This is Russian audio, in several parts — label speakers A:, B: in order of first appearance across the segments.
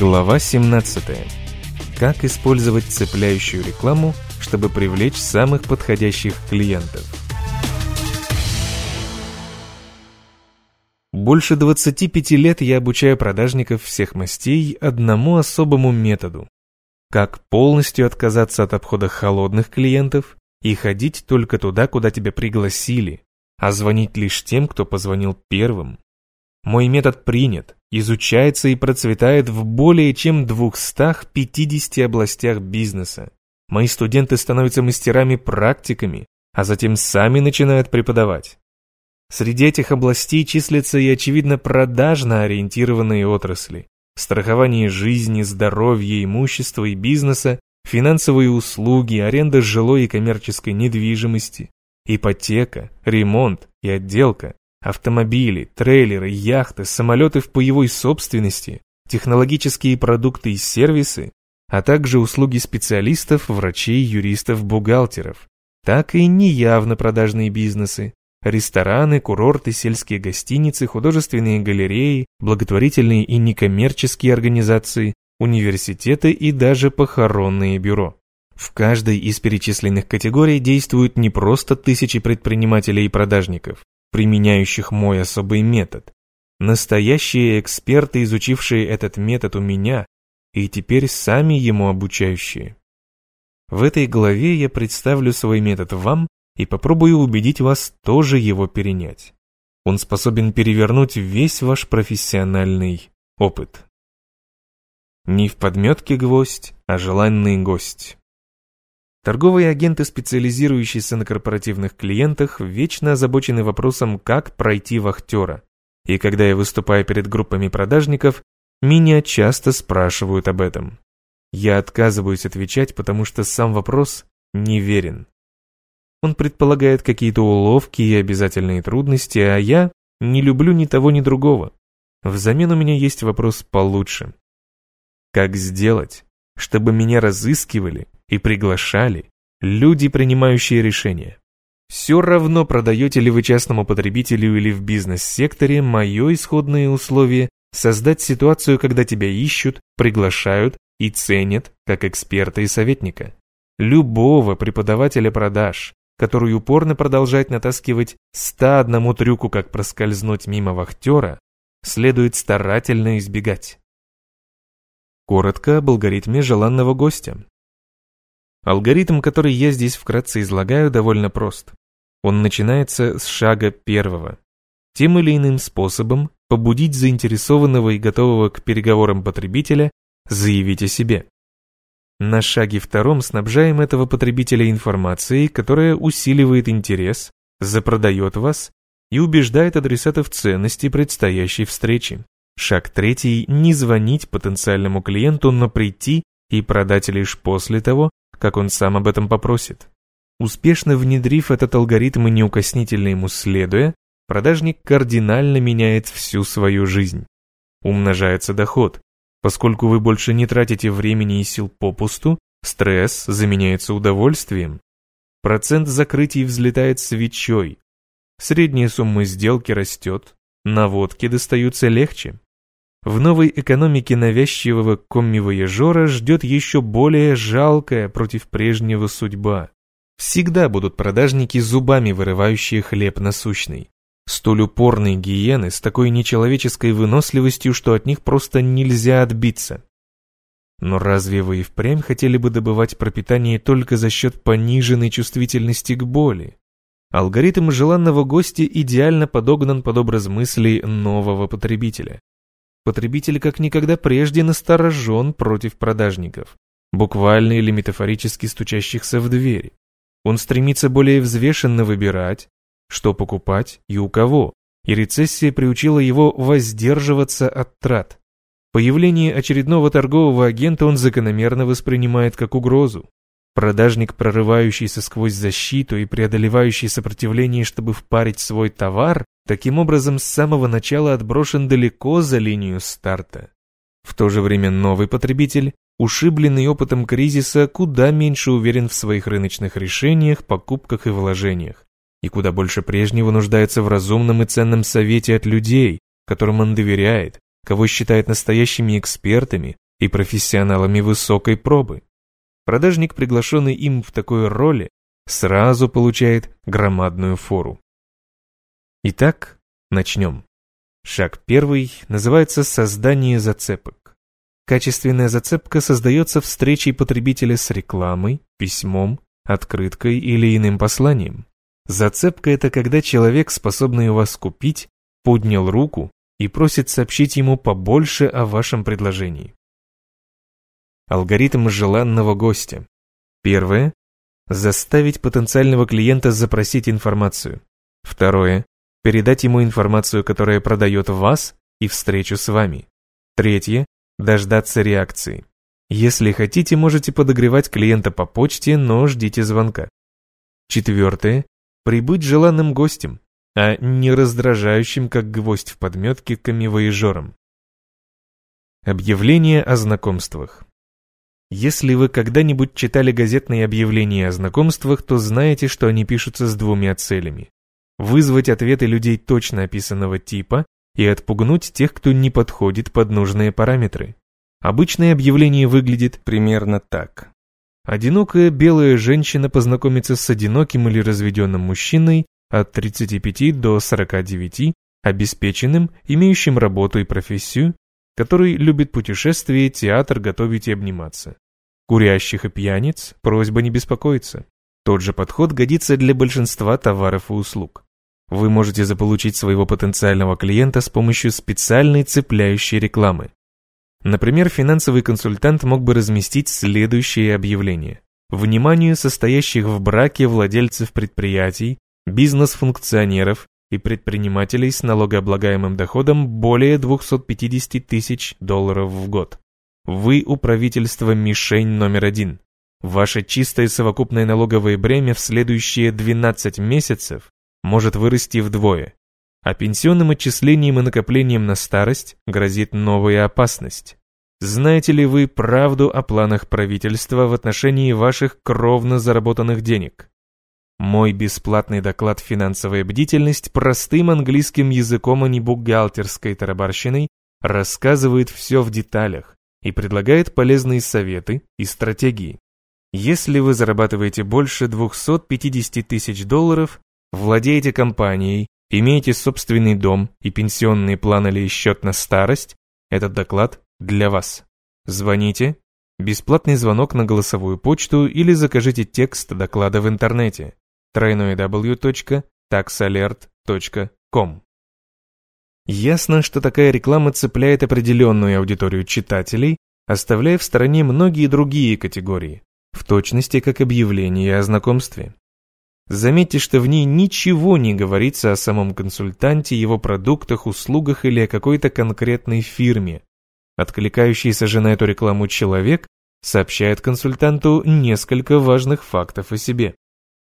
A: Глава 17. Как использовать цепляющую рекламу, чтобы привлечь самых подходящих клиентов? Больше 25 лет я обучаю продажников всех мастей одному особому методу. Как полностью отказаться от обхода холодных клиентов и ходить только туда, куда тебя пригласили, а звонить лишь тем, кто позвонил первым. Мой метод принят, изучается и процветает в более чем 250 областях бизнеса. Мои студенты становятся мастерами-практиками, а затем сами начинают преподавать. Среди этих областей числятся и, очевидно, продажно ориентированные отрасли. Страхование жизни, здоровья, имущества и бизнеса, финансовые услуги, аренда жилой и коммерческой недвижимости, ипотека, ремонт и отделка, Автомобили, трейлеры, яхты, самолеты в боевой собственности, технологические продукты и сервисы, а также услуги специалистов, врачей, юристов, бухгалтеров, так и неявно продажные бизнесы, рестораны, курорты, сельские гостиницы, художественные галереи, благотворительные и некоммерческие организации, университеты и даже похоронные бюро. В каждой из перечисленных категорий действуют не просто тысячи предпринимателей и продажников, применяющих мой особый метод. Настоящие эксперты, изучившие этот метод у меня, и теперь сами ему обучающие. В этой главе я представлю свой метод вам и попробую убедить вас тоже его перенять. Он способен перевернуть весь ваш профессиональный опыт. Не в подметке гвоздь, а желанный гость. Торговые агенты, специализирующиеся на корпоративных клиентах, вечно озабочены вопросом, как пройти вахтера. И когда я выступаю перед группами продажников, меня часто спрашивают об этом. Я отказываюсь отвечать, потому что сам вопрос неверен. Он предполагает какие-то уловки и обязательные трудности, а я не люблю ни того, ни другого. Взамен у меня есть вопрос получше. Как сделать, чтобы меня разыскивали и приглашали люди, принимающие решения. Все равно продаете ли вы частному потребителю или в бизнес-секторе, мое исходное условие – создать ситуацию, когда тебя ищут, приглашают и ценят как эксперта и советника. Любого преподавателя продаж, который упорно продолжает натаскивать 101 трюку, как проскользнуть мимо вахтера, следует старательно избегать. Коротко об алгоритме желанного гостя. Алгоритм, который я здесь вкратце излагаю, довольно прост. Он начинается с шага первого. Тем или иным способом побудить заинтересованного и готового к переговорам потребителя заявить о себе. На шаге втором снабжаем этого потребителя информацией, которая усиливает интерес, запродает вас и убеждает адресата в ценности предстоящей встречи. Шаг третий – не звонить потенциальному клиенту, но прийти и продать лишь после того, как он сам об этом попросит. Успешно внедрив этот алгоритм и неукоснительно ему следуя, продажник кардинально меняет всю свою жизнь. Умножается доход. Поскольку вы больше не тратите времени и сил попусту, стресс заменяется удовольствием. Процент закрытий взлетает свечой. Средняя сумма сделки растет, наводки достаются легче. В новой экономике навязчивого комми-вояжера ждет еще более жалкая против прежнего судьба. Всегда будут продажники зубами вырывающие хлеб насущный. Столь упорные гиены с такой нечеловеческой выносливостью, что от них просто нельзя отбиться. Но разве вы и впрямь хотели бы добывать пропитание только за счет пониженной чувствительности к боли? Алгоритм желанного гостя идеально подогнан под образ мыслей нового потребителя. Потребитель как никогда прежде насторожен против продажников, буквально или метафорически стучащихся в дверь. Он стремится более взвешенно выбирать, что покупать и у кого, и рецессия приучила его воздерживаться от трат. Появление очередного торгового агента он закономерно воспринимает как угрозу. Продажник, прорывающийся сквозь защиту и преодолевающий сопротивление, чтобы впарить свой товар, таким образом с самого начала отброшен далеко за линию старта. В то же время новый потребитель, ушибленный опытом кризиса, куда меньше уверен в своих рыночных решениях, покупках и вложениях, и куда больше прежнего нуждается в разумном и ценном совете от людей, которым он доверяет, кого считает настоящими экспертами, и профессионалами высокой пробы. Продажник, приглашенный им в такой роли, сразу получает громадную фору. Итак, начнем. Шаг первый называется создание зацепок. Качественная зацепка создается встречей потребителя с рекламой, письмом, открыткой или иным посланием. Зацепка – это когда человек, способный у вас купить, поднял руку и просит сообщить ему побольше о вашем предложении. Алгоритм желанного гостя. Первое – заставить потенциального клиента запросить информацию. Второе – передать ему информацию, которая продает вас и встречу с вами. Третье – дождаться реакции. Если хотите, можете подогревать клиента по почте, но ждите звонка. Четвертое – прибыть желанным гостем, а не раздражающим, как гвоздь в подметке, камевоежором. Объявление о знакомствах. Если вы когда-нибудь читали газетные объявления о знакомствах, то знаете, что они пишутся с двумя целями. Вызвать ответы людей точно описанного типа и отпугнуть тех, кто не подходит под нужные параметры. Обычное объявление выглядит примерно так. Одинокая белая женщина познакомится с одиноким или разведенным мужчиной от 35 до 49, обеспеченным, имеющим работу и профессию, который любит путешествия, театр, готовить и обниматься. Курящих и пьяниц просьба не беспокоиться. Тот же подход годится для большинства товаров и услуг. Вы можете заполучить своего потенциального клиента с помощью специальной цепляющей рекламы. Например, финансовый консультант мог бы разместить следующее объявление. Вниманию состоящих в браке владельцев предприятий, бизнес-функционеров и предпринимателей с налогооблагаемым доходом более 250 тысяч долларов в год. Вы у правительства мишень номер один. Ваше чистое совокупное налоговое бремя в следующие 12 месяцев может вырасти вдвое, а пенсионным отчислением и накоплением на старость грозит новая опасность. Знаете ли вы правду о планах правительства в отношении ваших кровно заработанных денег? Мой бесплатный доклад «Финансовая бдительность» простым английским языком, а не бухгалтерской тарабарщиной рассказывает все в деталях и предлагает полезные советы и стратегии. Если вы зарабатываете больше 250 тысяч долларов, владеете компанией, имеете собственный дом и пенсионный план или счет на старость, этот доклад для вас. Звоните, бесплатный звонок на голосовую почту или закажите текст доклада в интернете www.taxalert.com. Ясно, что такая реклама цепляет определенную аудиторию читателей, оставляя в стороне многие другие категории, в точности как объявление о знакомстве. Заметьте, что в ней ничего не говорится о самом консультанте, его продуктах, услугах или о какой-то конкретной фирме. Откликающийся же на эту рекламу человек сообщает консультанту несколько важных фактов о себе.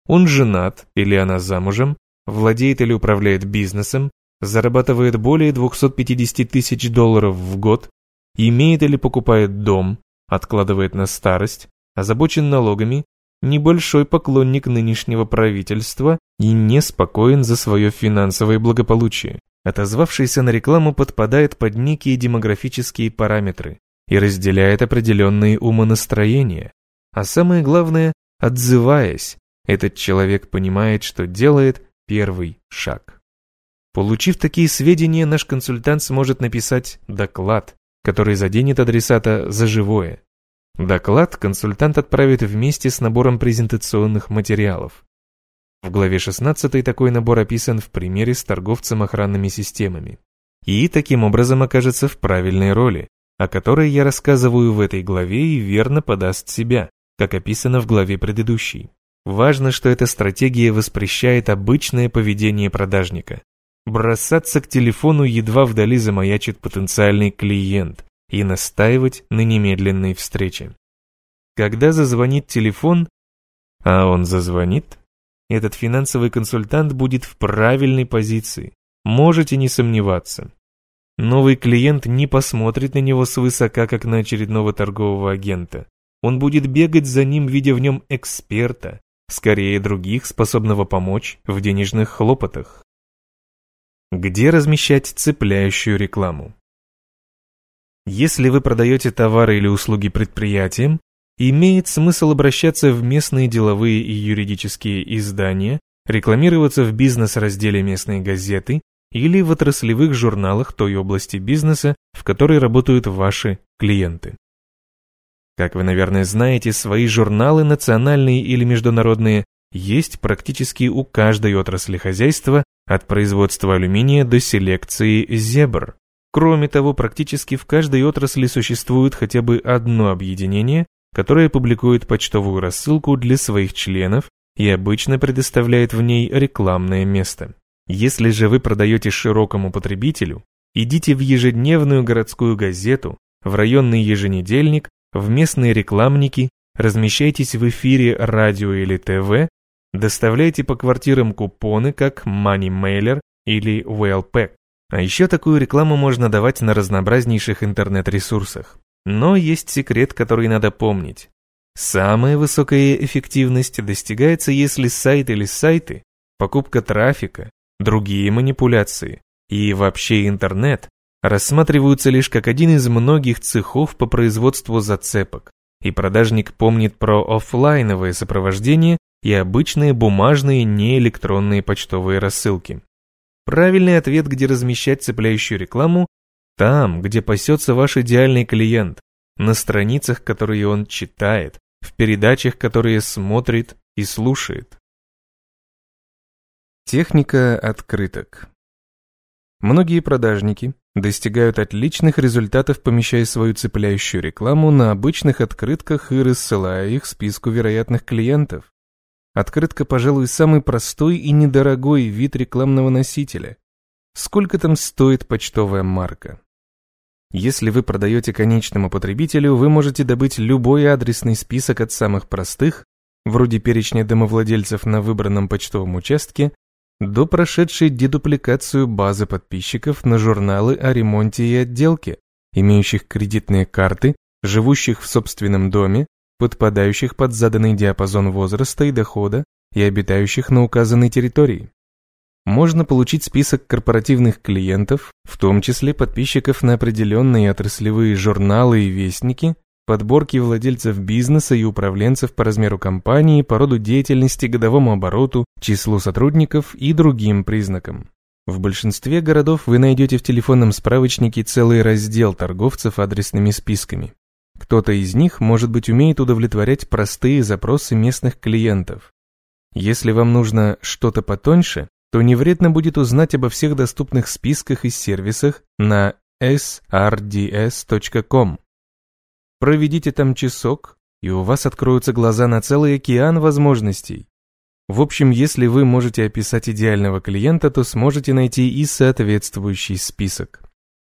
A: Он женат или она замужем, владеет или управляет бизнесом, зарабатывает более 250 тысяч долларов в год, имеет или покупает дом, откладывает на старость, озабочен налогами, небольшой поклонник нынешнего правительства и неспокоен за свое финансовое благополучие. Отозвавшийся на рекламу подпадает под некие демографические параметры и разделяет определенные умонастроения. А самое главное, отзываясь, этот человек понимает, что делает первый шаг. Получив такие сведения, наш консультант сможет написать доклад, который заденет адресата за живое. Доклад консультант отправит вместе с набором презентационных материалов. В главе 16 такой набор описан в примере с торговцем охранными системами. И таким образом окажется в правильной роли, о которой я рассказываю в этой главе и верно подаст себя, как описано в главе предыдущей. Важно, что эта стратегия воспрещает обычное поведение продажника. Бросаться к телефону едва вдали замаячит потенциальный клиент и настаивать на немедленной встрече. Когда зазвонит телефон, а он зазвонит, этот финансовый консультант будет в правильной позиции. Можете не сомневаться. Новый клиент не посмотрит на него свысока, как на очередного торгового агента. Он будет бегать за ним, видя в нем эксперта, скорее других, способного помочь в денежных хлопотах. Где размещать цепляющую рекламу? Если вы продаете товары или услуги предприятиям, имеет смысл обращаться в местные деловые и юридические издания, рекламироваться в бизнес-разделе местной газеты или в отраслевых журналах той области бизнеса, в которой работают ваши клиенты. Как вы, наверное, знаете, свои журналы, национальные или международные, есть практически у каждой отрасли хозяйства, от производства алюминия до селекции зебр. Кроме того, практически в каждой отрасли существует хотя бы одно объединение, которое публикует почтовую рассылку для своих членов и обычно предоставляет в ней рекламное место. Если же вы продаете широкому потребителю, идите в ежедневную городскую газету, в районный еженедельник, в местные рекламники, размещайтесь в эфире радио или ТВ, доставляйте по квартирам купоны как Money Mailer или Wellpack. А еще такую рекламу можно давать на разнообразнейших интернет-ресурсах. Но есть секрет, который надо помнить. Самая высокая эффективность достигается, если сайт или сайты, покупка трафика, другие манипуляции и вообще интернет рассматриваются лишь как один из многих цехов по производству зацепок, и продажник помнит про офлайновое сопровождение и обычные бумажные неэлектронные почтовые рассылки. Правильный ответ, где размещать цепляющую рекламу, там, где пасется ваш идеальный клиент, на страницах, которые он читает, в передачах, которые смотрит и слушает. Техника открыток. Многие продажники достигают отличных результатов, помещая свою цепляющую рекламу на обычных открытках и рассылая их списку вероятных клиентов. Открытка, пожалуй, самый простой и недорогой вид рекламного носителя. Сколько там стоит почтовая марка? Если вы продаете конечному потребителю, вы можете добыть любой адресный список от самых простых, вроде перечня домовладельцев на выбранном почтовом участке, до прошедшей дедупликацию базы подписчиков на журналы о ремонте и отделке, имеющих кредитные карты, живущих в собственном доме, подпадающих под заданный диапазон возраста и дохода и обитающих на указанной территории. Можно получить список корпоративных клиентов, в том числе подписчиков на определенные отраслевые журналы и вестники, подборки владельцев бизнеса и управленцев по размеру компании, по роду деятельности, годовому обороту, числу сотрудников и другим признакам. В большинстве городов вы найдете в телефонном справочнике целый раздел торговцев адресными списками. Кто-то из них, может быть, умеет удовлетворять простые запросы местных клиентов. Если вам нужно что-то потоньше, то не вредно будет узнать обо всех доступных списках и сервисах на srds.com. Проведите там часок, и у вас откроются глаза на целый океан возможностей. В общем, если вы можете описать идеального клиента, то сможете найти и соответствующий список.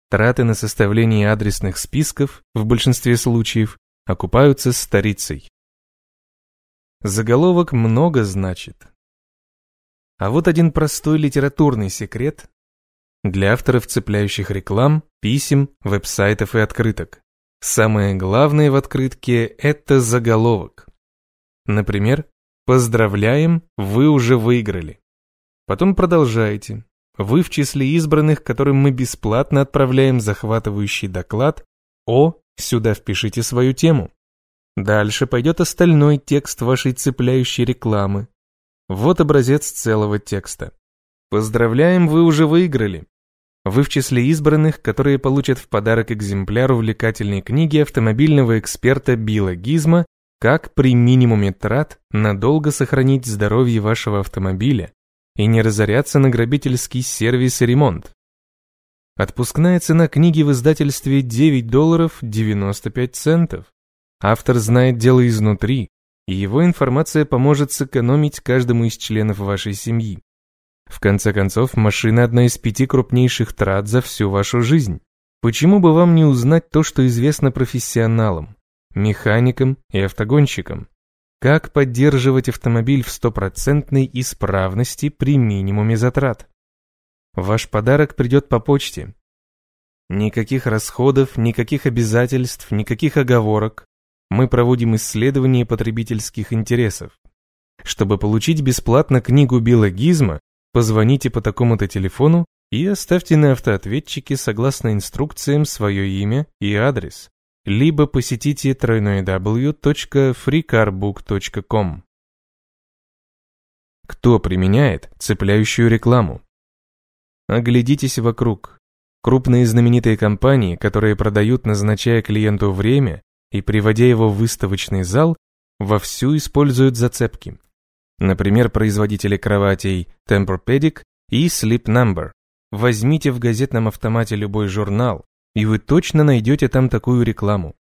A: Траты на составление адресных списков, в большинстве случаев, окупаются старицей. Заголовок много значит. А вот один простой литературный секрет для авторов цепляющих реклам, писем, веб-сайтов и открыток. Самое главное в открытке – это заголовок. Например, «Поздравляем, вы уже выиграли». Потом продолжайте. Вы в числе избранных, которым мы бесплатно отправляем захватывающий доклад о «Сюда впишите свою тему». Дальше пойдет остальной текст вашей цепляющей рекламы. Вот образец целого текста. Поздравляем, вы уже выиграли. Вы в числе избранных, которые получат в подарок экземпляр увлекательной книги автомобильного эксперта Билла Гизма «Как при минимуме трат надолго сохранить здоровье вашего автомобиля и не разоряться на грабительский сервис и ремонт. Отпускная цена книги в издательстве 9 долларов 95 центов. Автор знает дело изнутри, и его информация поможет сэкономить каждому из членов вашей семьи. В конце концов, машина одна из пяти крупнейших трат за всю вашу жизнь. Почему бы вам не узнать то, что известно профессионалам, механикам и автогонщикам? Как поддерживать автомобиль в стопроцентной исправности при минимуме затрат? Ваш подарок придет по почте. Никаких расходов, никаких обязательств, никаких оговорок. Мы проводим исследование потребительских интересов. Чтобы получить бесплатно книгу Билла Гизма, позвоните по такому-то телефону и оставьте на автоответчике согласно инструкциям свое имя и адрес, либо посетите www.freecarbook.com. Кто применяет цепляющую рекламу? Оглядитесь вокруг. Крупные знаменитые компании, которые продают, назначая клиенту время и приводя его в выставочный зал, вовсю используют зацепки. Например, производители кроватей Tempur-Pedic и Sleep Number. Возьмите в газетном автомате любой журнал, и вы точно найдете там такую рекламу.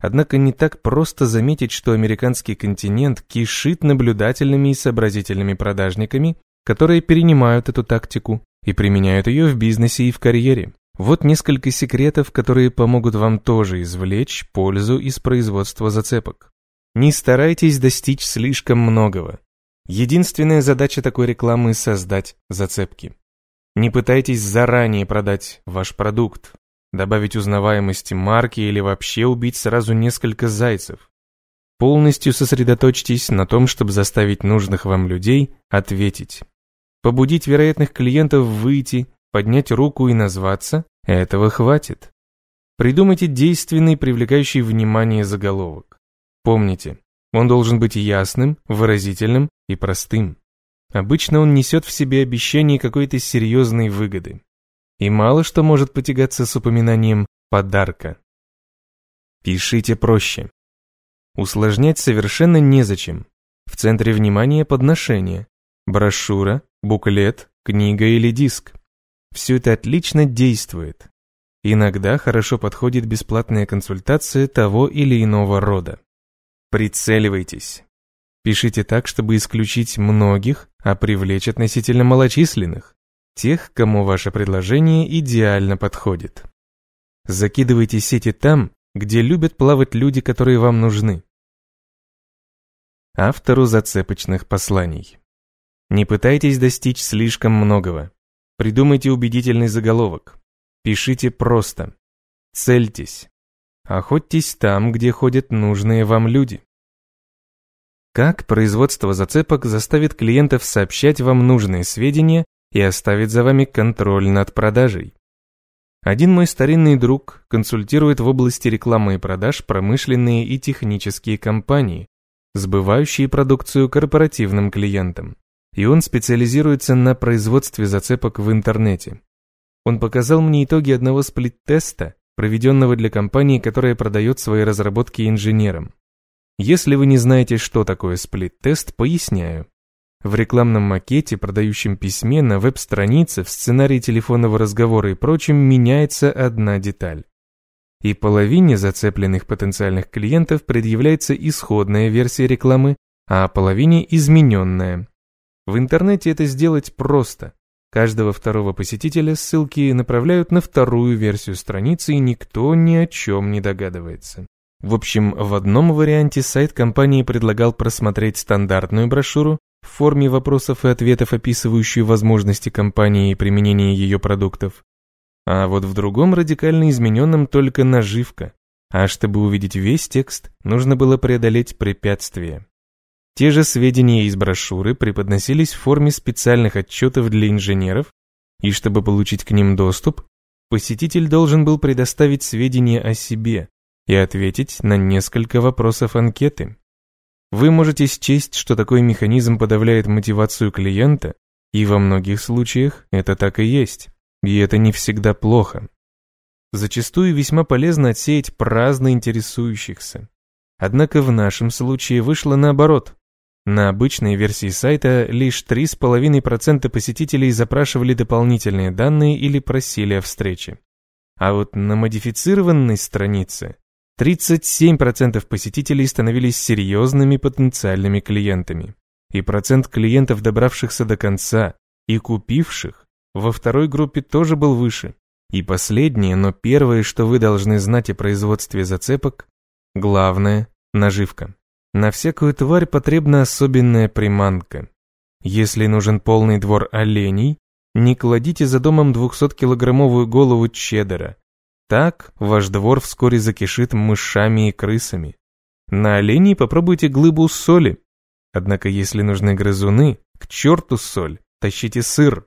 A: Однако не так просто заметить, что американский континент кишит наблюдательными и сообразительными продажниками, которые перенимают эту тактику и применяют ее в бизнесе и в карьере. Вот несколько секретов, которые помогут вам тоже извлечь пользу из производства зацепок. Не старайтесь достичь слишком многого. Единственная задача такой рекламы – создать зацепки. Не пытайтесь заранее продать ваш продукт, добавить узнаваемости марки или вообще убить сразу несколько зайцев. Полностью сосредоточьтесь на том, чтобы заставить нужных вам людей ответить. Побудить вероятных клиентов выйти, поднять руку и назваться – этого хватит. Придумайте действенный, привлекающий внимание заголовок. Помните, он должен быть ясным, выразительным и простым. Обычно он несет в себе обещание какой-то серьезной выгоды и мало что может потягаться с упоминанием подарка. Пишите проще. Усложнять совершенно незачем. В центре внимания подношение, брошюра, буклет, книга или диск. Все это отлично действует. Иногда хорошо подходит бесплатная консультация того или иного рода. Прицеливайтесь. Пишите так, чтобы исключить многих, а привлечь относительно малочисленных тех, кому ваше предложение идеально подходит. Закидывайте сети там, где любят плавать люди, которые вам нужны. Автору зацепочных посланий. Не пытайтесь достичь слишком многого. Придумайте убедительный заголовок. Пишите просто. Цельтесь. Охотьтесь там, где ходят нужные вам люди. Как производство зацепок заставит клиентов сообщать вам нужные сведения и оставит за вами контроль над продажей. Один мой старинный друг консультирует в области рекламы и продаж промышленные и технические компании, сбывающие продукцию корпоративным клиентам. И он специализируется на производстве зацепок в интернете. Он показал мне итоги одного сплит-теста, проведенного для компании, которая продает свои разработки инженерам. Если вы не знаете, что такое сплит-тест, поясняю. В рекламном макете, продающем письме, на веб-странице, в сценарии телефонного разговора и прочем меняется одна деталь. И половине зацепленных потенциальных клиентов предъявляется исходная версия рекламы, а половине измененная. В интернете это сделать просто. Каждого второго посетителя ссылки направляют на вторую версию страницы, и никто ни о чем не догадывается. В общем, в одном варианте сайт компании предлагал просмотреть стандартную брошюру, в форме вопросов и ответов, описывающую возможности компании и применение ее продуктов. А вот в другом радикально измененном только наживка. А чтобы увидеть весь текст, нужно было преодолеть препятствия. Те же сведения из брошюры преподносились в форме специальных отчетов для инженеров, и чтобы получить к ним доступ, посетитель должен был предоставить сведения о себе и ответить на несколько вопросов анкеты. Вы можете счесть, что такой механизм подавляет мотивацию клиента, и во многих случаях это так и есть, и это не всегда плохо. Зачастую весьма полезно отсеять праздно интересующихся. Однако в нашем случае вышло наоборот. На обычной версии сайта лишь 3,5% посетителей запрашивали дополнительные данные или просили о встрече. А вот на модифицированной странице 37% посетителей становились серьезными потенциальными клиентами. И процент клиентов, добравшихся до конца и купивших, во второй группе тоже был выше. И последнее, но первое, что вы должны знать о производстве зацепок, главное – наживка. На всякую тварь потребна особенная приманка. Если нужен полный двор оленей, не кладите за домом 200-килограммовую голову чеддера – так ваш двор вскоре закишит мышами и крысами. На оленей попробуйте глыбу соли. Однако если нужны грызуны, к черту соль, тащите сыр.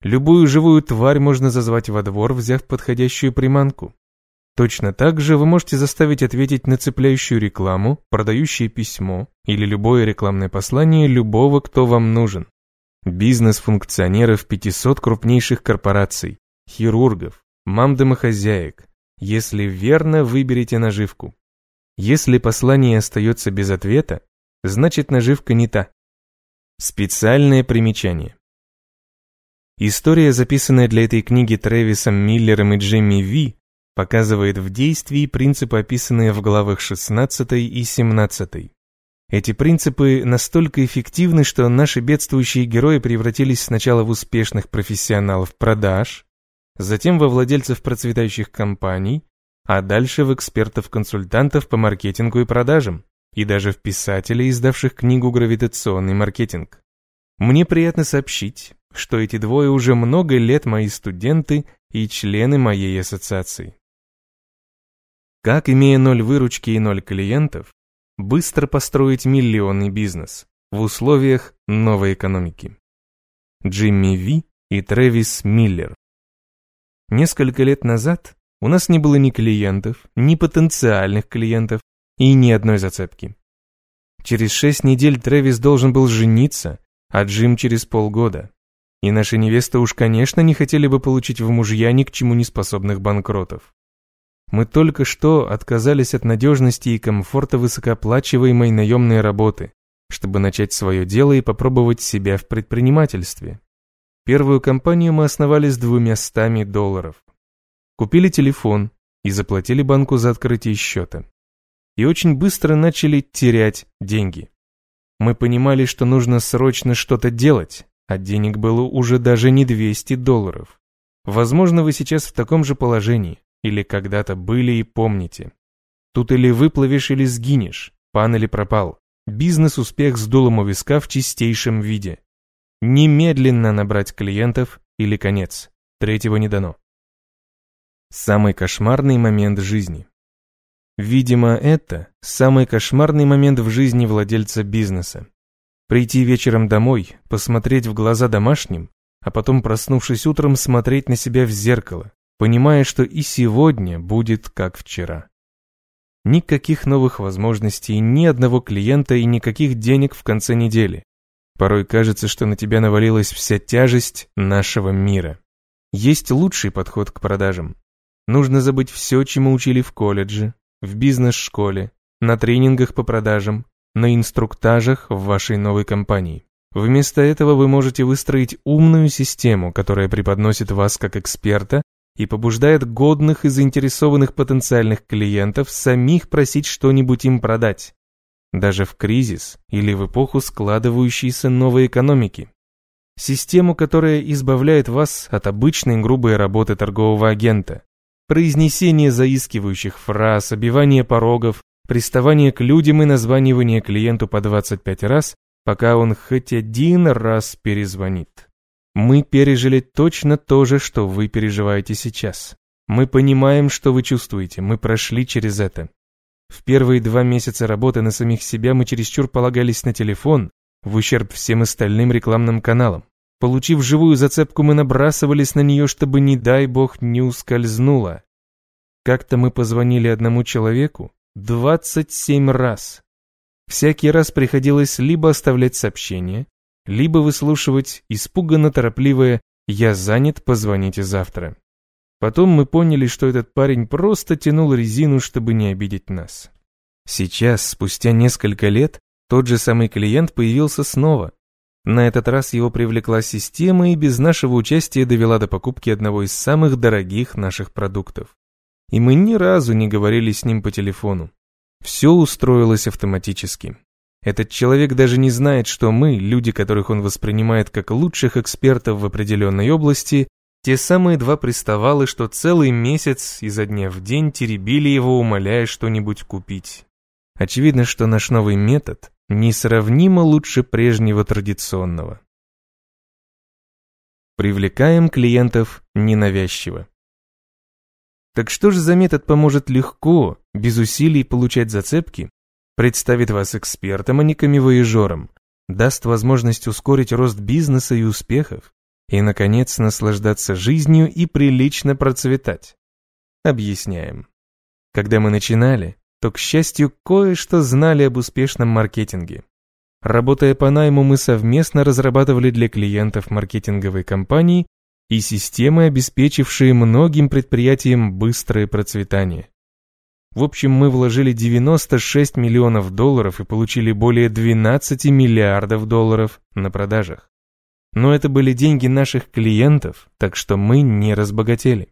A: Любую живую тварь можно зазвать во двор, взяв подходящую приманку. Точно так же вы можете заставить ответить на цепляющую рекламу, продающее письмо или любое рекламное послание любого, кто вам нужен. Бизнес-функционеров 500 крупнейших корпораций, хирургов, мам-домохозяек, если верно выберете наживку. Если послание остается без ответа, значит наживка не та. Специальное примечание. История, записанная для этой книги Трэвисом Миллером и Джимми Ви, показывает в действии принципы, описанные в главах 16 и 17. Эти принципы настолько эффективны, что наши бедствующие герои превратились сначала в успешных профессионалов продаж, затем во владельцев процветающих компаний, а дальше в экспертов-консультантов по маркетингу и продажам, и даже в писателей, издавших книгу «Гравитационный маркетинг». Мне приятно сообщить, что эти двое уже много лет мои студенты и члены моей ассоциации. Как, имея ноль выручки и ноль клиентов, быстро построить миллионный бизнес в условиях новой экономики? Джимми Ви и Трэвис Миллер. Несколько лет назад у нас не было ни клиентов, ни потенциальных клиентов и ни одной зацепки. Через шесть недель Трэвис должен был жениться, а Джим через полгода. И наши невесты уж, конечно, не хотели бы получить в мужья ни к чему не способных банкротов. Мы только что отказались от надежности и комфорта высокооплачиваемой наемной работы, чтобы начать свое дело и попробовать себя в предпринимательстве. Первую компанию мы основали с двумя стами долларов. Купили телефон и заплатили банку за открытие счета. И очень быстро начали терять деньги. Мы понимали, что нужно срочно что-то делать, а денег было уже даже не 200 долларов. Возможно, вы сейчас в таком же положении. Или когда-то были и помните. Тут или выплывешь, или сгинешь, пан или пропал. Бизнес-успех с дулом у виска в чистейшем виде. Немедленно набрать клиентов или конец. Третьего не дано. Самый кошмарный момент жизни. Видимо, это самый кошмарный момент в жизни владельца бизнеса. Прийти вечером домой, посмотреть в глаза домашним, а потом, проснувшись утром, смотреть на себя в зеркало, понимая, что и сегодня будет как вчера. Никаких новых возможностей, ни одного клиента и никаких денег в конце недели. Порой кажется, что на тебя навалилась вся тяжесть нашего мира. Есть лучший подход к продажам. Нужно забыть все, чему учили в колледже, в бизнес-школе, на тренингах по продажам, на инструктажах в вашей новой компании. Вместо этого вы можете выстроить умную систему, которая преподносит вас как эксперта и побуждает годных и заинтересованных потенциальных клиентов самих просить что-нибудь им продать, даже в кризис или в эпоху складывающейся новой экономики. Систему, которая избавляет вас от обычной грубой работы торгового агента, произнесения заискивающих фраз, обивания порогов, приставание к людям и названивание клиенту по 25 раз, пока он хоть один раз перезвонит. Мы пережили точно то же, что вы переживаете сейчас. Мы понимаем, что вы чувствуете, мы прошли через это. В первые два месяца работы на самих себя мы чересчур полагались на телефон, в ущерб всем остальным рекламным каналам. Получив живую зацепку, мы набрасывались на нее, чтобы, не дай бог, не ускользнула. Как-то мы позвонили одному человеку 27 раз. Всякий раз приходилось либо оставлять сообщение, либо выслушивать испуганно-торопливое «Я занят, позвоните завтра». Потом мы поняли, что этот парень просто тянул резину, чтобы не обидеть нас. Сейчас, спустя несколько лет, тот же самый клиент появился снова. На этот раз его привлекла система и без нашего участия довела до покупки одного из самых дорогих наших продуктов. И мы ни разу не говорили с ним по телефону. Все устроилось автоматически. Этот человек даже не знает, что мы, люди, которых он воспринимает как лучших экспертов в определенной области, те самые два приставалы, что целый месяц изо дня в день теребили его, умоляя что-нибудь купить. Очевидно, что наш новый метод несравнимо лучше прежнего традиционного. Привлекаем клиентов ненавязчиво. Так что же за метод поможет легко, без усилий получать зацепки, представит вас экспертом, а не камевоежором, даст возможность ускорить рост бизнеса и успехов, и, наконец, наслаждаться жизнью и прилично процветать. Объясняем. Когда мы начинали, то, к счастью, кое-что знали об успешном маркетинге. Работая по найму, мы совместно разрабатывали для клиентов маркетинговой компании и системы, обеспечившие многим предприятиям быстрое процветание. В общем, мы вложили 96 миллионов долларов и получили более 12 миллиардов долларов на продажах. Но это были деньги наших клиентов, так что мы не разбогатели.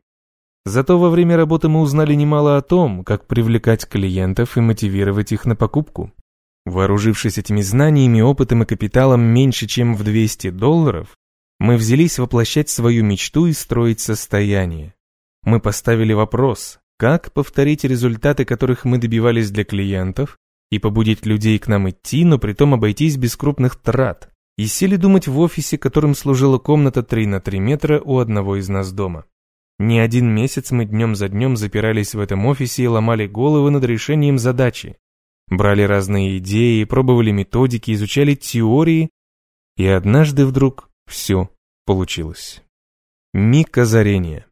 A: Зато во время работы мы узнали немало о том, как привлекать клиентов и мотивировать их на покупку. Вооружившись этими знаниями, опытом и капиталом меньше, чем в 200 долларов, мы взялись воплощать свою мечту и строить состояние. Мы поставили вопрос, как повторить результаты, которых мы добивались для клиентов, и побудить людей к нам идти, но при том обойтись без крупных трат, и сели думать в офисе, которым служила комната 3 на 3 метра у одного из нас дома. Не один месяц мы днем за днем запирались в этом офисе и ломали головы над решением задачи. Брали разные идеи, пробовали методики, изучали теории, и однажды вдруг все получилось. Миг озарения.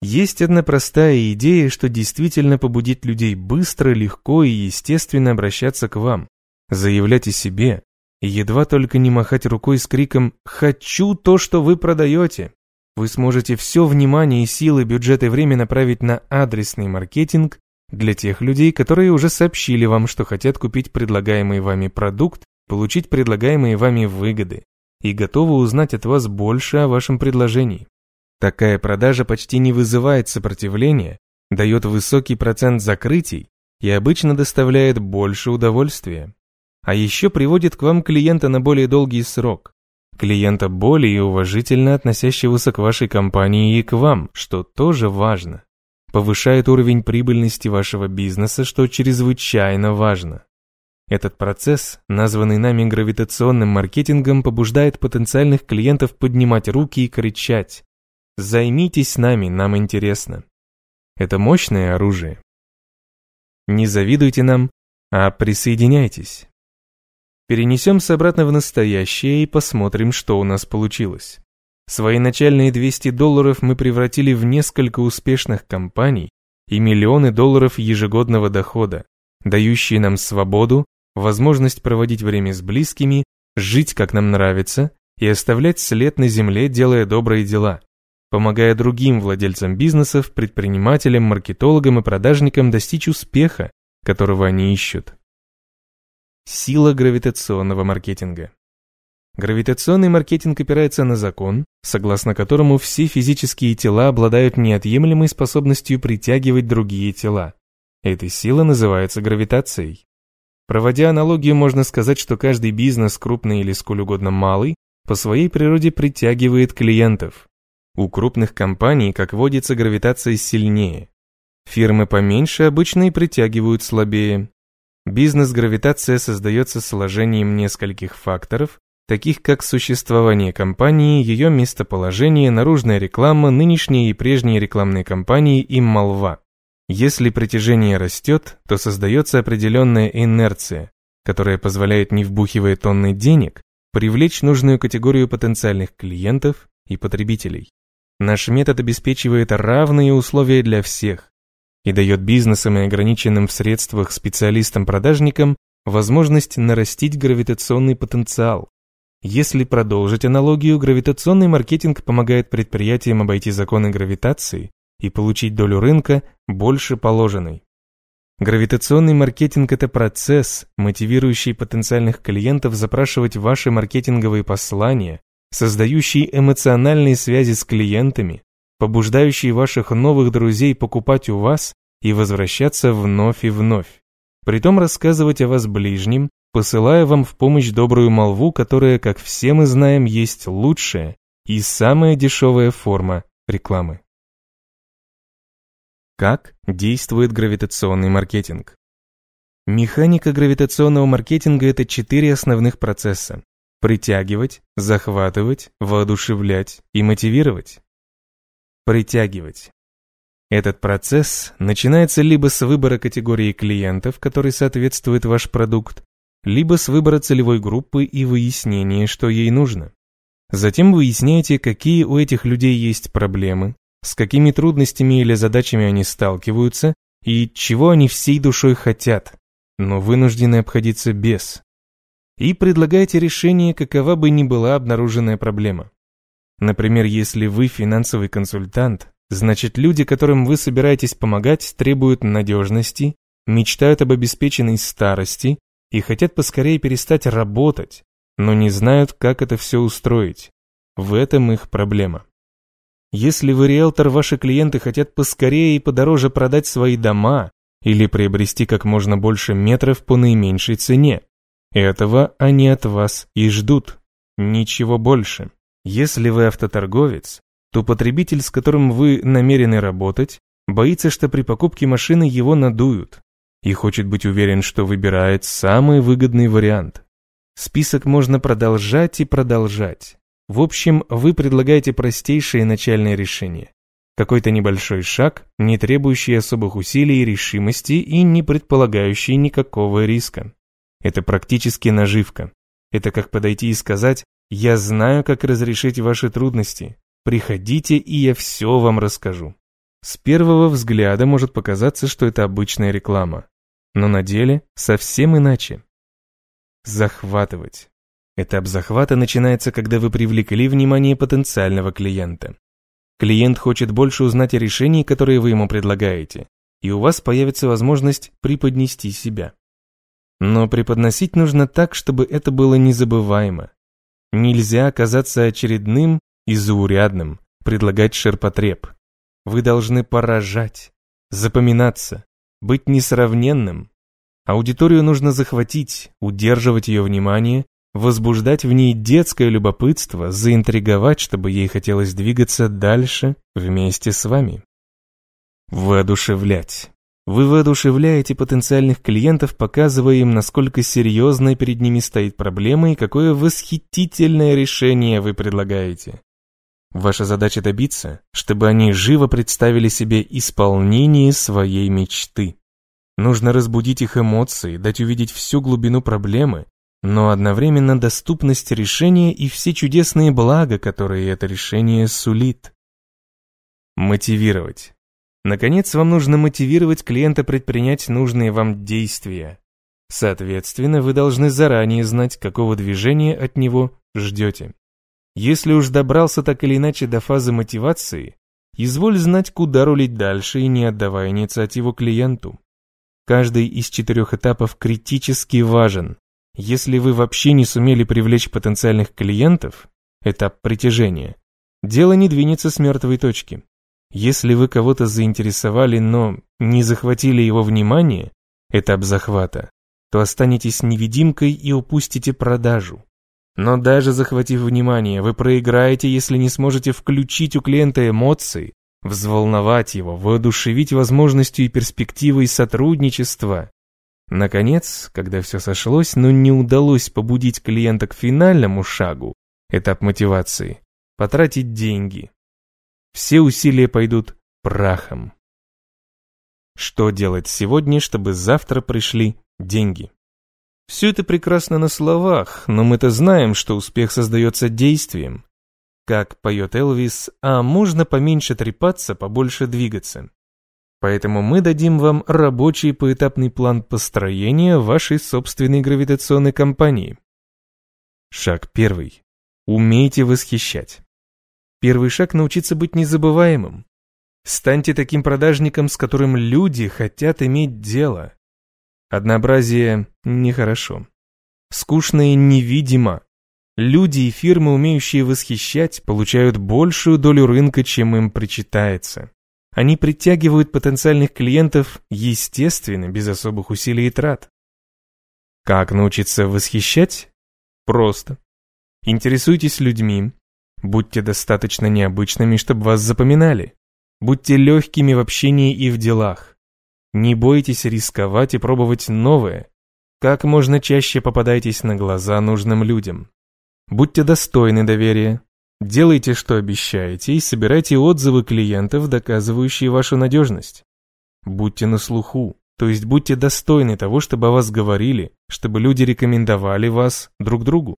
A: Есть одна простая идея, что действительно побудит людей быстро, легко и естественно обращаться к вам, заявлять о себе, едва только не махать рукой с криком «Хочу то, что вы продаете!». Вы сможете все внимание и силы, бюджет и время направить на адресный маркетинг для тех людей, которые уже сообщили вам, что хотят купить предлагаемый вами продукт, получить предлагаемые вами выгоды и готовы узнать от вас больше о вашем предложении. Такая продажа почти не вызывает сопротивления, дает высокий процент закрытий и обычно доставляет больше удовольствия. А еще приводит к вам клиента на более долгий срок, клиента более уважительно относящегося к вашей компании и к вам, что тоже важно. Повышает уровень прибыльности вашего бизнеса, что чрезвычайно важно. Этот процесс, названный нами гравитационным маркетингом, побуждает потенциальных клиентов поднимать руки и кричать «Займитесь нами, нам интересно». Это мощное оружие. Не завидуйте нам, а присоединяйтесь. Перенесемся обратно в настоящее и посмотрим, что у нас получилось. Свои начальные 200 долларов мы превратили в несколько успешных компаний и миллионы долларов ежегодного дохода, дающие нам свободу, возможность проводить время с близкими, жить как нам нравится и оставлять след на земле, делая добрые дела, помогая другим владельцам бизнесов, предпринимателям, маркетологам и продажникам достичь успеха, которого они ищут. Сила гравитационного маркетинга. Гравитационный маркетинг опирается на закон, согласно которому все физические тела обладают неотъемлемой способностью притягивать другие тела. Эта сила называется гравитацией. Проводя аналогию, можно сказать, что каждый бизнес, крупный или сколь угодно малый, по своей природе притягивает клиентов. У крупных компаний, как водится, гравитация сильнее. Фирмы поменьше обычно и притягивают слабее. Бизнес-гравитация создается сложением нескольких факторов, таких как существование компании, ее местоположение, наружная реклама, нынешние и прежние рекламные кампании и молва. Если притяжение растет, то создается определенная инерция, которая позволяет, не вбухивая тонны денег, привлечь нужную категорию потенциальных клиентов и потребителей. Наш метод обеспечивает равные условия для всех, и дает бизнесам и ограниченным в средствах специалистам-продажникам возможность нарастить гравитационный потенциал. Если продолжить аналогию, гравитационный маркетинг помогает предприятиям обойти законы гравитации и получить долю рынка больше положенной. Гравитационный маркетинг – это процесс, мотивирующий потенциальных клиентов запрашивать ваши маркетинговые послания, создающий эмоциональные связи с клиентами, побуждающий ваших новых друзей покупать у вас и возвращаться вновь и вновь. Притом рассказывать о вас ближним, посылая вам в помощь добрую молву, которая, как все мы знаем, есть лучшая и самая дешевая форма рекламы. Как действует гравитационный маркетинг? Механика гравитационного маркетинга – это четыре основных процесса. Притягивать, захватывать, воодушевлять и мотивировать притягивать. Этот процесс начинается либо с выбора категории клиентов, которой соответствует ваш продукт, либо с выбора целевой группы и выяснения, что ей нужно. Затем выясняйте, какие у этих людей есть проблемы, с какими трудностями или задачами они сталкиваются и чего они всей душой хотят, но вынуждены обходиться без. И предлагайте решение, какова бы ни была обнаруженная проблема. Например, если вы финансовый консультант, значит люди, которым вы собираетесь помогать, требуют надежности, мечтают об обеспеченной старости и хотят поскорее перестать работать, но не знают, как это все устроить. В этом их проблема. Если вы риэлтор, ваши клиенты хотят поскорее и подороже продать свои дома или приобрести как можно больше метров по наименьшей цене. Этого они от вас и ждут. Ничего больше. Если вы автоторговец, то потребитель, с которым вы намерены работать, боится, что при покупке машины его надуют и хочет быть уверен, что выбирает самый выгодный вариант. Список можно продолжать и продолжать. В общем, вы предлагаете простейшее начальное решение. Какой-то небольшой шаг, не требующий особых усилий и решимости и не предполагающий никакого риска. Это практически наживка. Это как подойти и сказать «Я знаю, как разрешить ваши трудности. Приходите, и я все вам расскажу». С первого взгляда может показаться, что это обычная реклама. Но на деле совсем иначе. Захватывать. Этап захвата начинается, когда вы привлекли внимание потенциального клиента. Клиент хочет больше узнать о решении, которое вы ему предлагаете, и у вас появится возможность преподнести себя. Но преподносить нужно так, чтобы это было незабываемо. Нельзя оказаться очередным и заурядным, предлагать ширпотреб. Вы должны поражать, запоминаться, быть несравненным, Аудиторию нужно захватить, удерживать ее внимание, возбуждать в ней детское любопытство, заинтриговать, чтобы ей хотелось двигаться дальше вместе с вами. Воодушевлять. Вы воодушевляете потенциальных клиентов, показывая им, насколько серьезно перед ними стоит проблема и какое восхитительное решение вы предлагаете. Ваша задача добиться, чтобы они живо представили себе исполнение своей мечты. Нужно разбудить их эмоции, дать увидеть всю глубину проблемы, но одновременно доступность решения и все чудесные блага, которые это решение сулит. Мотивировать. Наконец, вам нужно мотивировать клиента предпринять нужные вам действия. Соответственно, вы должны заранее знать, какого движения от него ждете. Если уж добрался так или иначе до фазы мотивации, изволь знать, куда рулить дальше и не отдавая инициативу клиенту. Каждый из четырех этапов критически важен. Если вы вообще не сумели привлечь потенциальных клиентов, этап притяжения, дело не двинется с мертвой точки. Если вы кого-то заинтересовали, но не захватили его внимание, этап захвата, то останетесь невидимкой и упустите продажу. Но даже захватив внимание, вы проиграете, если не сможете включить у клиента эмоции, взволновать его, воодушевить возможностью и перспективой сотрудничества. Наконец, когда все сошлось, но не удалось побудить клиента к финальному шагу, этап мотивации, потратить деньги. Все усилия пойдут прахом. Что делать сегодня, чтобы завтра пришли деньги? Все это прекрасно на словах, но мы-то знаем, что успех создается действием. Как поет Элвис, а можно поменьше трепаться, побольше двигаться. Поэтому мы дадим вам рабочий поэтапный план построения вашей собственной гравитационной компании. Шаг первый. Умейте восхищать. Первый шаг – научиться быть незабываемым. Станьте таким продажником, с которым люди хотят иметь дело. Однообразие нехорошо. Скучное невидимо, Люди и фирмы, умеющие восхищать, получают большую долю рынка, чем им причитается. Они притягивают потенциальных клиентов естественно, без особых усилий и трат. Как научиться восхищать? Просто. Интересуйтесь людьми, будьте достаточно необычными, чтобы вас запоминали. Будьте легкими в общении и в делах. Не бойтесь рисковать и пробовать новое. Как можно чаще попадайтесь на глаза нужным людям. Будьте достойны доверия. Делайте, что обещаете, и собирайте отзывы клиентов, доказывающие вашу надежность. Будьте на слуху, то есть будьте достойны того, чтобы о вас говорили, чтобы люди рекомендовали вас друг другу.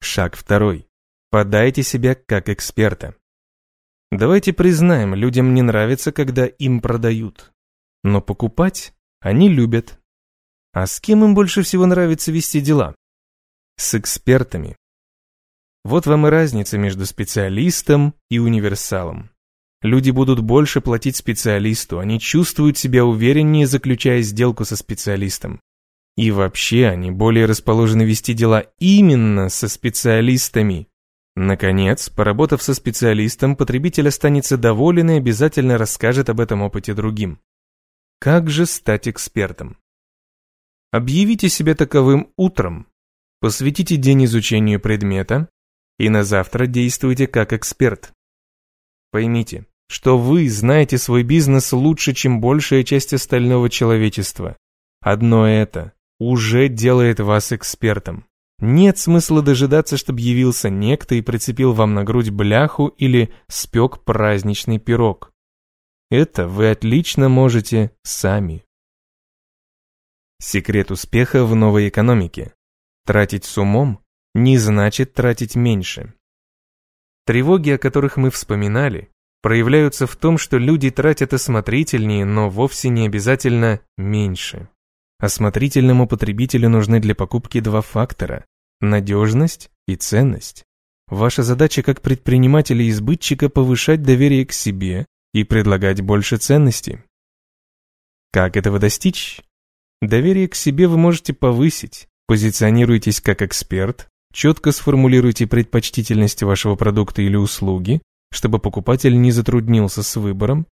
A: Шаг второй. Подайте себя как эксперта. Давайте признаем, людям не нравится, когда им продают. Но покупать они любят. А с кем им больше всего нравится вести дела? С экспертами. Вот вам и разница между специалистом и универсалом. Люди будут больше платить специалисту, они чувствуют себя увереннее, заключая сделку со специалистом. И вообще они более расположены вести дела именно со специалистами. Наконец, поработав со специалистом, потребитель останется доволен и обязательно расскажет об этом опыте другим. Как же стать экспертом? Объявите себя таковым утром, посвятите день изучению предмета и на завтра действуйте как эксперт. Поймите, что вы знаете свой бизнес лучше, чем большая часть остального человечества. Одно это уже делает вас экспертом. Нет смысла дожидаться, чтобы явился некто и прицепил вам на грудь бляху или спек праздничный пирог. Это вы отлично можете сами. Секрет успеха в новой экономике. Тратить с умом не значит тратить меньше. Тревоги, о которых мы вспоминали, проявляются в том, что люди тратят осмотрительнее, но вовсе не обязательно меньше. Осмотрительному потребителю нужны для покупки два фактора – надежность и ценность. Ваша задача как предпринимателя и избытчика повышать доверие к себе и предлагать больше ценностей. Как этого достичь? Доверие к себе вы можете повысить, позиционируйтесь как эксперт, четко сформулируйте предпочтительность вашего продукта или услуги, чтобы покупатель не затруднился с выбором,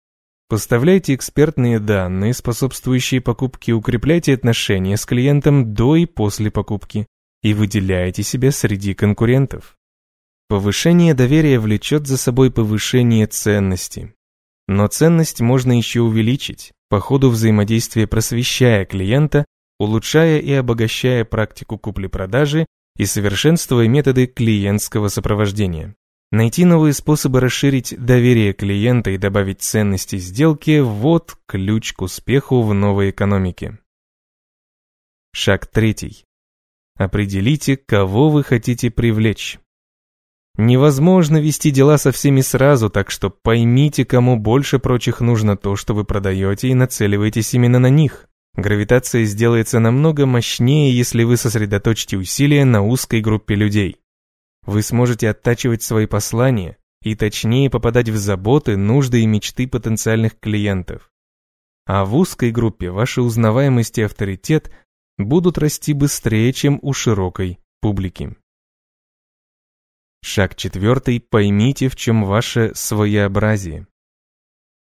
A: поставляйте экспертные данные, способствующие покупке, укрепляйте отношения с клиентом до и после покупки и выделяйте себя среди конкурентов. Повышение доверия влечет за собой повышение ценности. Но ценность можно еще увеличить, по ходу взаимодействия просвещая клиента, улучшая и обогащая практику купли-продажи и совершенствуя методы клиентского сопровождения. Найти новые способы расширить доверие клиента и добавить ценности сделки – вот ключ к успеху в новой экономике. Шаг третий. Определите, кого вы хотите привлечь. Невозможно вести дела со всеми сразу, так что поймите, кому больше прочих нужно то, что вы продаете, и нацеливайтесь именно на них. Гравитация сделается намного мощнее, если вы сосредоточите усилия на узкой группе людей. Вы сможете оттачивать свои послания и точнее попадать в заботы, нужды и мечты потенциальных клиентов. А в узкой группе ваша узнаваемость и авторитет будут расти быстрее, чем у широкой публики. Шаг четвертый. Поймите, в чем ваше своеобразие.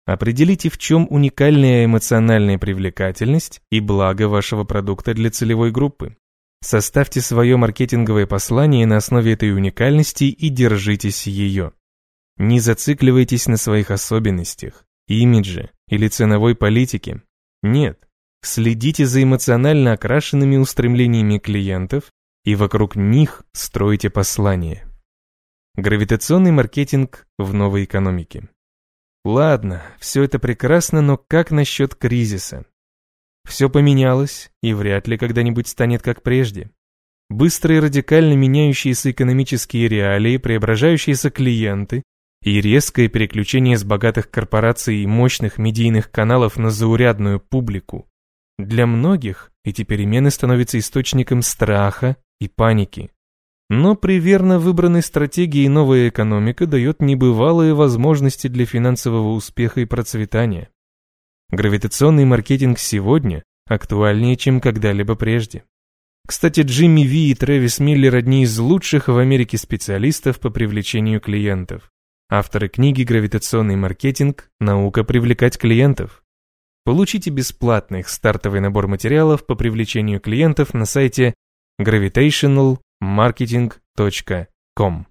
A: Определите, в чем уникальная эмоциональная привлекательность и благо вашего продукта для целевой группы. Составьте свое маркетинговое послание на основе этой уникальности и держитесь ее. Не зацикливайтесь на своих особенностях, имидже или ценовой политике. Нет, следите за эмоционально окрашенными устремлениями клиентов и вокруг них стройте послание. Гравитационный маркетинг в новой экономике. Ладно, все это прекрасно, но как насчет кризиса? Все поменялось и вряд ли когда-нибудь станет как прежде. Быстрые радикально меняющиеся экономические реалии, преображающиеся клиенты и резкое переключение с богатых корпораций и мощных медийных каналов на заурядную публику. Для многих эти перемены становятся источником страха и паники. Но при верно выбранной стратегии новая экономика дает небывалые возможности для финансового успеха и процветания. Гравитационный маркетинг сегодня актуальнее, чем когда-либо прежде. Кстати, Джимми Ви и Трэвис Миллер одни из лучших в Америке специалистов по привлечению клиентов. Авторы книги «Гравитационный маркетинг. Наука привлекать клиентов». Получите бесплатный стартовый набор материалов по привлечению клиентов на сайте gravitationalmarketing.com.